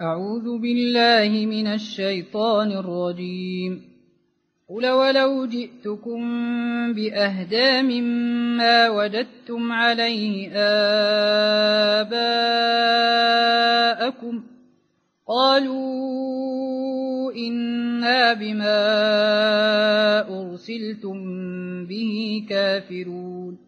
أعوذ بالله من الشيطان الرجيم. قل ولو جئتكم بأهدى مما وجدتم عليه آباءكم قالوا إنا بما أرسلتم به كافرون.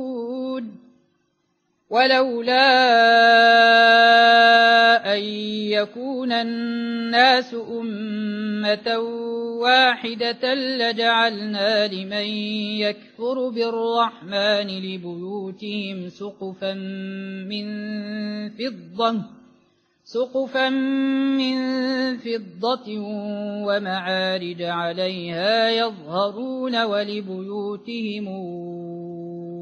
ولولا أن يكون الناس أمة واحدة لجعلنا لمن يكفر بالرحمن لبيوتهم سقفا من فضة سقفا من فضة ومعارج عليها يظهرون ولبيوتهم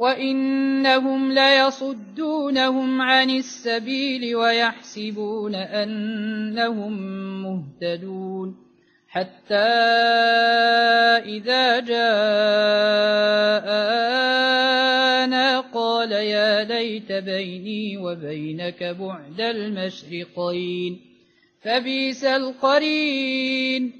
وإنهم ليصدونهم عن السبيل ويحسبون أنهم مهتدون حتى إذا جاءنا قال يا ليت بيني وبينك بعد المشرقين فبيس القرين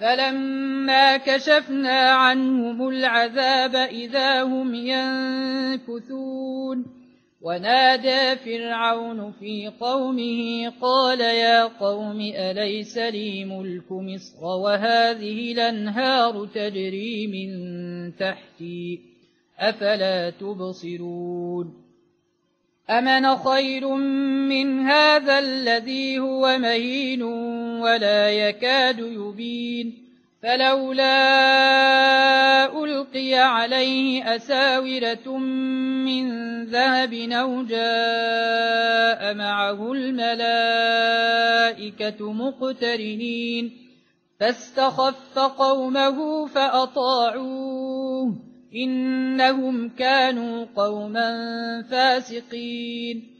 فلما كشفنا عنهم العذاب إذا هم ينكثون ونادى فرعون في قومه قال يا قوم أليس لي ملك مصر وهذه الأنهار تجري من تحتي أفلا تبصرون أمن خير من هذا الذي هو مهين ولا يكاد يبين فلولا ألقي عليه أساورة من ذهب أو جاء معه الملائكة مقترنين فاستخف قومه فأطاعوه إنهم كانوا قوما فاسقين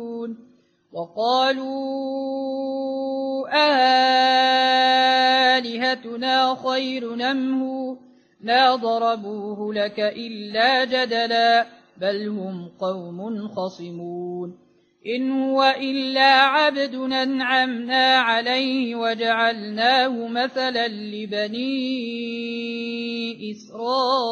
وقالوا آلهتنا خير نمه لا ضربوه لك إلا جدلا بل هم قوم خصمون. إن هو إلا عبد أنعمنا عليه وجعلناه مثلا لبني إسرائيل.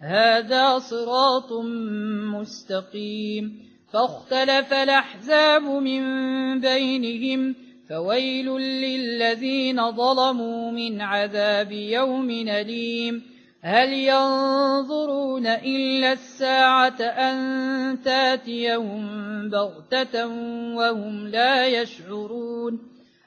هذا صراط مستقيم. فاختلف الأحزاب من بينهم فويل للذين ظلموا من عذاب يوم أليم. هل ينظرون إلا الساعة أن تأتيهم بغتة وهم لا يشعرون؟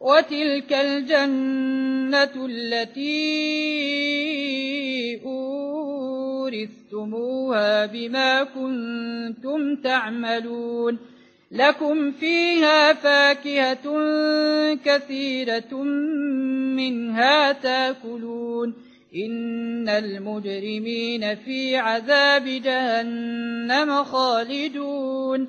وتلك الجنة التي أورثتموها بما كنتم تعملون. لكم فيها فاكهة كثيرة منها تاكلون. إن المجرمين في عذاب جهنم خالدون.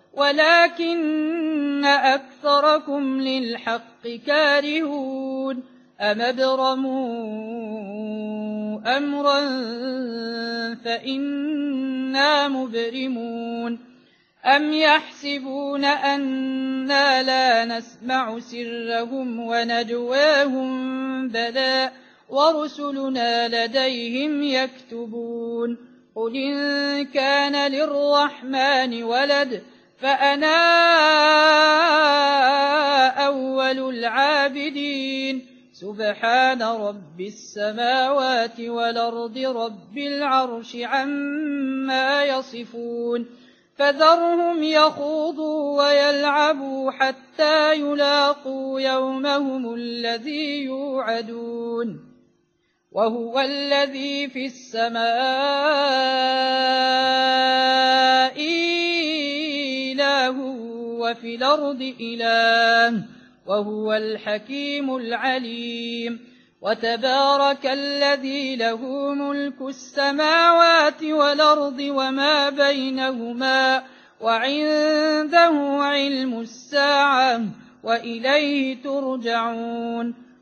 ولكن أكثركم للحق كارهون أم أبرموا أمرا فإنا مبرمون أم يحسبون أنا لا نسمع سرهم ونجواهم بلى ورسلنا لديهم يكتبون قل إن كان للرحمن ولد فأنا أول العابدين. سبحان رب السماوات والأرض رب العرش عما يصفون. فذرهم يخوضوا ويلعبوا حتى يلاقوا يومهم الذي يوعدون. وهو الذي في السماء وفي الأرض إله وهو الحكيم العليم وتبارك الذي له ملك السماوات والأرض وما بينهما وعنده علم الساعة وإليه ترجعون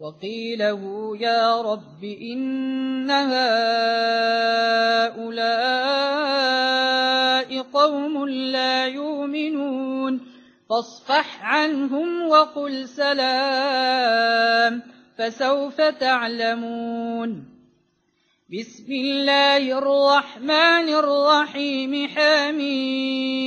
وقيله يا رب إن هؤلاء قوم لا يؤمنون فاصفح عنهم وقل سلام فسوف تعلمون. بسم الله الرحمن الرحيم حميم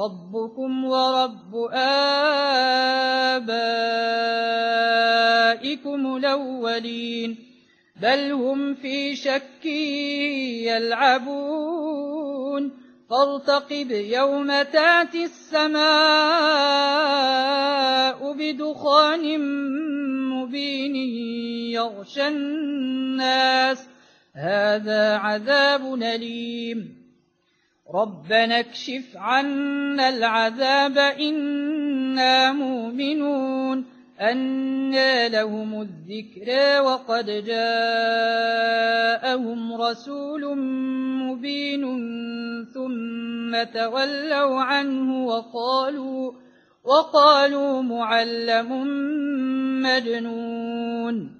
ربكم ورب آبائكم الأولين بل هم في شك يلعبون فارتقب يوم تاتي السماء بدخان مبين يغشى الناس هذا عذاب أليم ربنا اكشف عنا العذاب إنا مؤمنون أنى لهم الذكرى وقد جاءهم رسول مبين ثم تولوا عنه وقالوا وقالوا معلم مجنون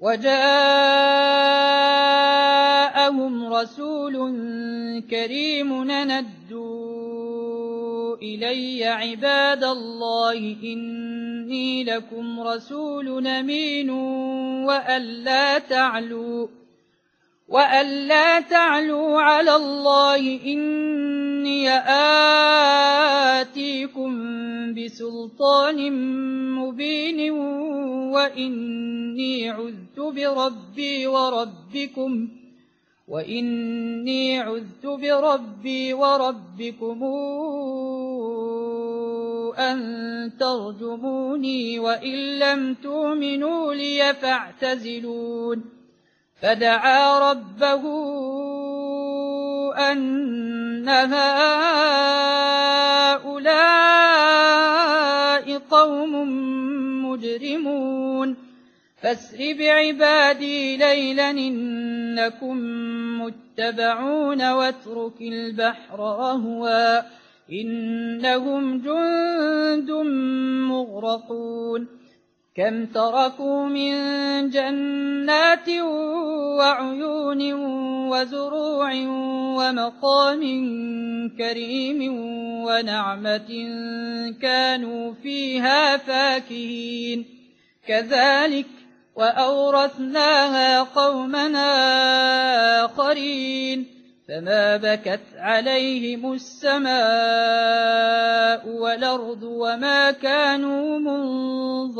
وجاءهم رسول كريم ندوا إلي عباد الله إني لكم رسول أمين وألا تعلوا وألا تعلوا على الله إني آتيكم بسلطان مبين وإني عذت بربي وربكم وإني عذت بربي وربكم أن ترجموني وإن لم تؤمنوا لي فاعتزلون فدعا ربه أن هؤلاء قوم مجرمون. فاسر بعبادي ليلا إنكم متبعون واترك البحر رهوا إنهم جند مغرقون. كم تركوا من جنات وعيون وزروع ومقام كريم ونعمة كانوا فيها فاكهين. كذلك وأورثناها قومنا آخرين. فما بكت عليهم السماء والأرض وما كانوا منظرين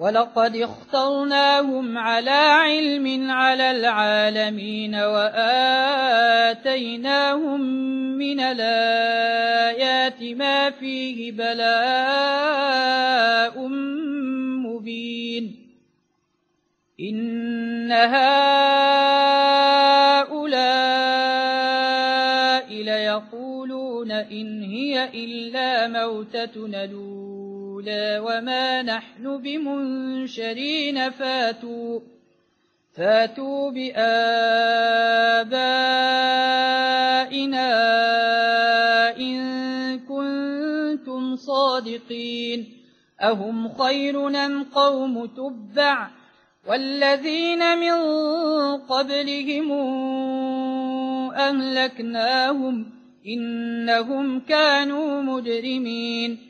ولقد اخترناهم على علم على العالمين وآتيناهم من الآيات ما فيه بلاء مبين. إن هؤلاء ليقولون إن هي إلا موتتنا الأولى. الأولى وما نحن بمنشرين فاتوا فاتوا بآبائنا إن كنتم صادقين. أهم خير أم قوم تبع؟ والذين من قبلهم أهلكناهم إنهم كانوا مجرمين.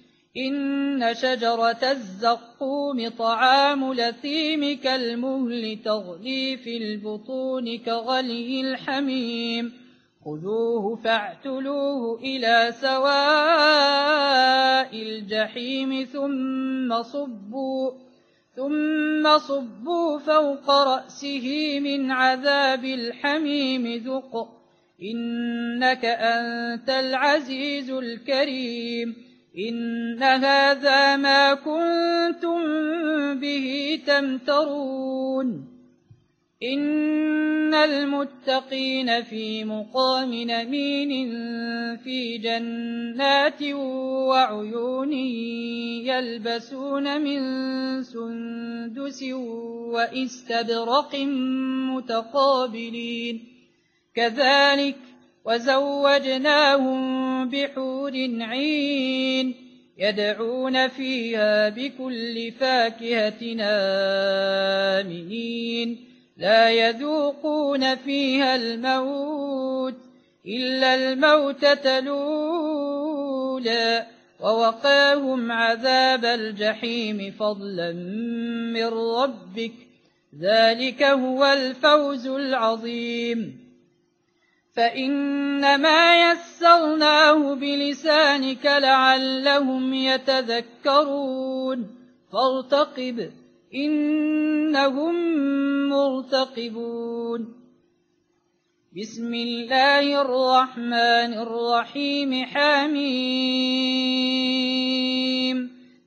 إن شجرة الزقوم طعام لثيم كالمهل تغلي في البطون كغلي الحميم خذوه فاعتلوه إلى سواء الجحيم ثم صبوا ثم صبوا فوق رأسه من عذاب الحميم ذق إنك أنت العزيز الكريم إن هذا ما كنتم به تمترون إن المتقين في مقام نمين في جنات وعيون يلبسون من سندس وإستبرق متقابلين كذلك وزوجناهم بحور عين يدعون فيها بكل فاكهة آمنين. لا يذوقون فيها الموت إلا الموتة الأولى ووقاهم عذاب الجحيم فضلا من ربك. ذلك هو الفوز العظيم. فإنما يسرناه بلسانك لعلهم يتذكرون. فارتقب إنهم مرتقبون. بسم الله الرحمن الرحيم حميم.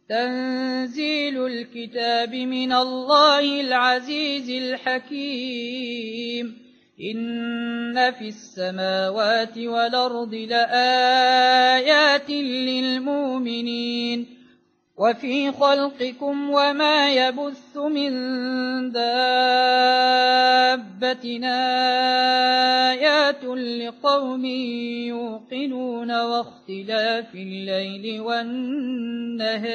تنزيل الكتاب من الله العزيز الحكيم. إن في السماوات والأرض لآيات للمؤمنين وفي خلقكم وما يبث من دابة آيات لقوم يوقنون واختلاف الليل والنهار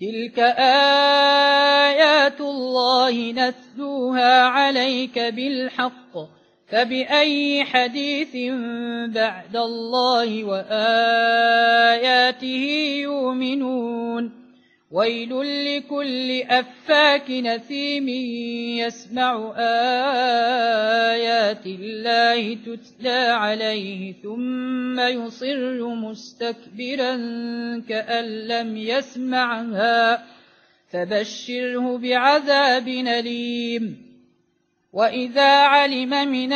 تلك آيات الله نتلوها عليك بالحق فبأي حديث بعد الله وآياته يؤمنون ويل لكل أفاك نثيم يسمع آيات الله تتلى عليه ثم يصر مستكبرا كأن لم يسمعها فبشره بعذاب أليم وإذا علم من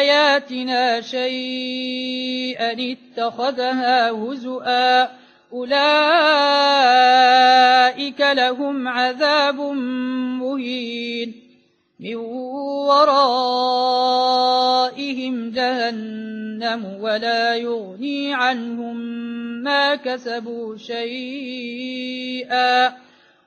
آياتنا شيئا اتخذها هزؤا أولئك لهم عذاب مهين. من ورائهم جهنم ولا يغني عنهم ما كسبوا شيئا.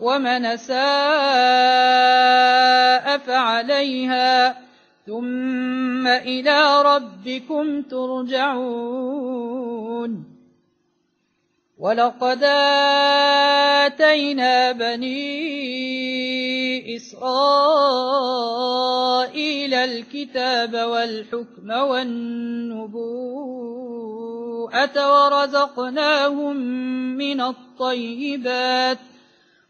ومن ساء فعليها ثم إلى ربكم ترجعون ولقد آتينا بني إسرائيل الكتاب والحكم والنبوءة ورزقناهم من الطيبات ۖ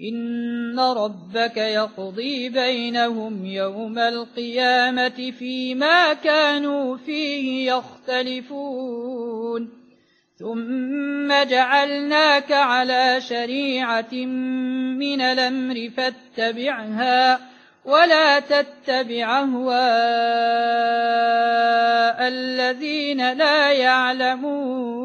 إن ربك يقضي بينهم يوم القيامة فيما كانوا فيه يختلفون ثم جعلناك على شريعة من الأمر فاتبعها ولا تتبع أهواء الذين لا يعلمون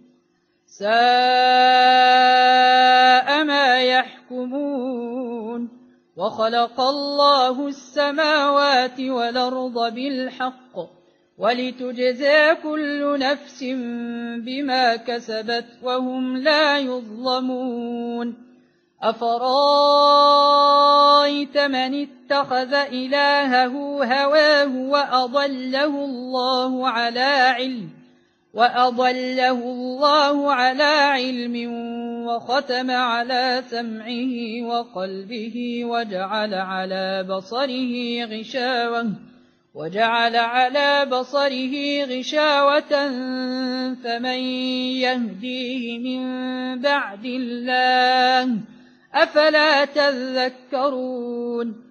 ساء ما يحكمون وخلق الله السماوات والأرض بالحق ولتجزى كل نفس بما كسبت وهم لا يظلمون أفرأيت من اتخذ إلهه هواه وأضله الله على علم وأضله الله على علم وختم على سمعه وقلبه وجعل على بصره غشاوة وجعل على بصره غشاوة فمن يهديه من بعد الله أفلا تذكرون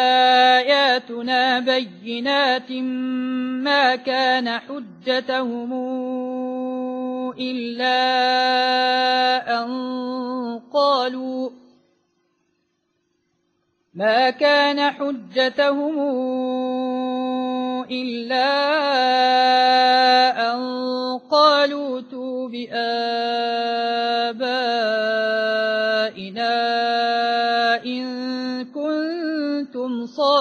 بينات ما كان حجتهم إلا أن قالوا ما كان حجتهم إلا أن قالوا تو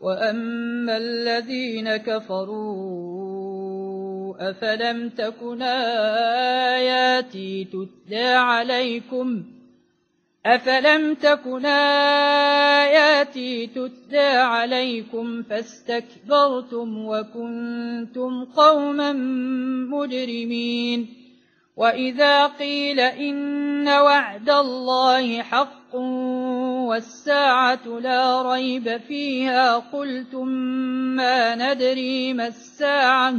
وأما الذين كفروا أفلم تكن آياتي تتلى عليكم أفلم تكن آياتي تتلى عليكم فاستكبرتم وكنتم قوما مجرمين وإذا قيل إن وعد الله حق والساعة لا ريب فيها قلتم ما ندري ما الساعة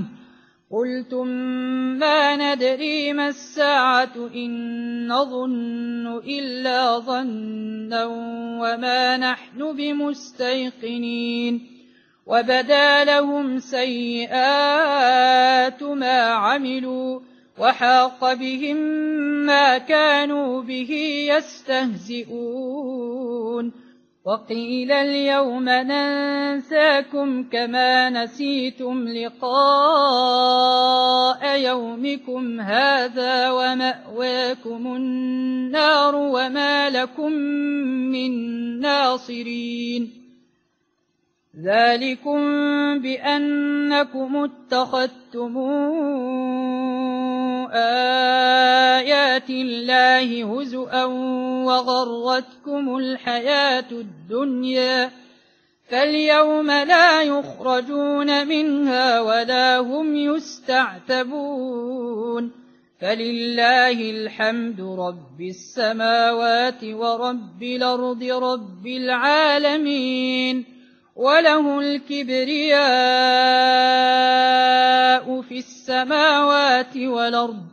قلتم ما ندري ما الساعة إن نظن إلا ظنا وما نحن بمستيقنين وبدا لهم سيئات ما عملوا وحاق بهم ما كانوا به يستهزئون. وقيل اليوم ننساكم كما نسيتم لقاء يومكم هذا ومأواكم النار وما لكم من ناصرين. ذلكم بأنكم اتخذتمون آيات الله هزؤا وغرتكم الحياة الدنيا فاليوم لا يخرجون منها ولا هم يستعتبون فلله الحمد رب السماوات ورب الأرض رب العالمين وله الكبرياء في السماوات والأرض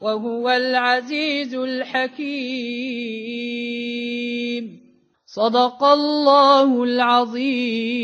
وهو العزيز الحكيم. صدق الله العظيم.